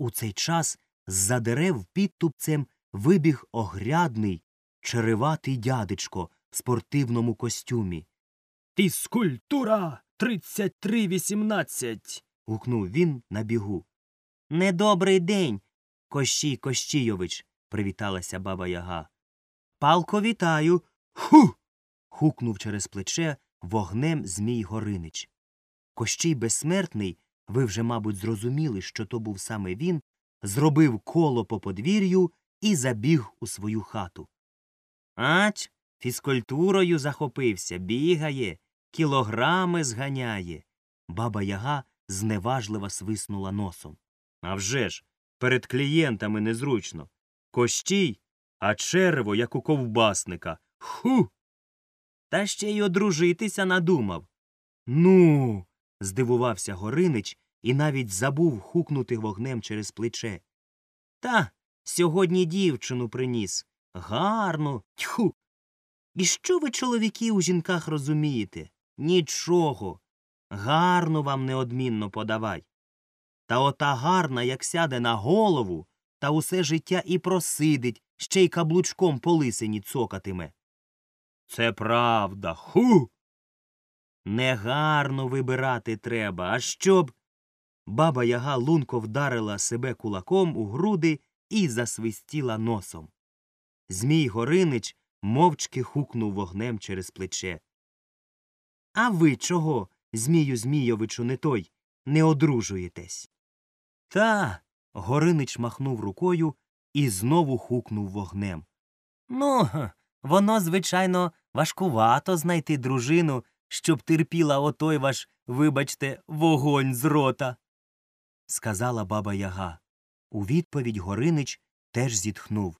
У цей час з-за дерев підтупцем вибіг огрядний, череватий дядечко в спортивному костюмі. Фізкультура 3318. гукнув він на бігу. Недобрий день, Кощій Кощійович, привіталася баба Яга. Палко вітаю. Ху. хукнув через плече вогнем Змій Горинич. Кощій безсмертний, ви вже, мабуть, зрозуміли, що то був саме він, зробив коло по подвір'ю і забіг у свою хату. Ач, фізкультурою захопився, бігає, кілограми зганяє. Баба Яга зневажливо свиснула носом. А вже ж, перед клієнтами незручно. Кощій, а черво, як у ковбасника. Ху. Та ще й одружитися надумав. Ну. Здивувався Горинич і навіть забув хукнути вогнем через плече. Та сьогодні дівчину приніс. Гарно. Тьху. І що ви, чоловіки, у жінках розумієте? Нічого. Гарно вам неодмінно подавай. Та ота гарна, як сяде на голову, та усе життя і просидить, ще й каблучком по лисині цокатиме. Це правда. Ху. Негарно вибирати треба, а щоб. Баба Яга лунко вдарила себе кулаком у груди і засвистіла носом. Змій Горинич мовчки хукнув вогнем через плече. А ви чого, Змію Змійовичу, не той, не одружуєтесь? Та. Горинич махнув рукою і знову хукнув вогнем. Ну, воно, звичайно, важкувато знайти дружину, щоб терпіла отой ваш, вибачте, вогонь з рота. сказала баба Яга. У відповідь Горинич теж зітхнув.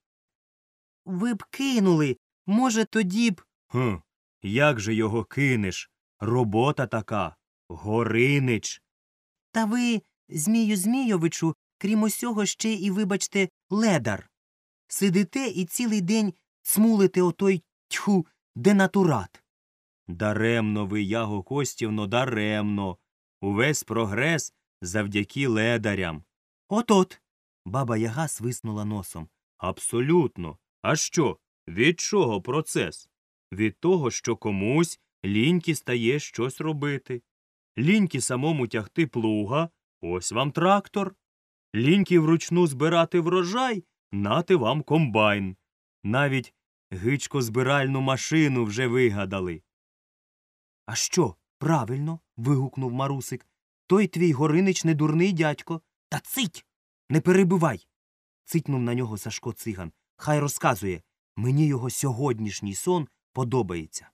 Ви б кинули, може, тоді б. Хм, як же його кинеш? Робота така. Горинич. Та ви, Змію Змійовичу, крім усього, ще і, вибачте, ледар. Сидите і цілий день смулите отой тьху денатурат. Даремно ви, Яго Костівно, даремно. Увесь прогрес завдяки ледарям. От от. Баба Яга свиснула носом. Абсолютно. А що? Від чого процес? Від того, що комусь ліньки стає щось робити. Ліньки самому тягти плуга, ось вам трактор. Ліньки вручну збирати врожай, нати вам комбайн. Навіть гичкозбиральну машину вже вигадали. А що, правильно. вигукнув Марусик. Той твій Горинич не дурний дядько. Та цить. Не перебивай. цитнув на нього Сашко циган. Хай розказує. Мені його сьогоднішній сон подобається.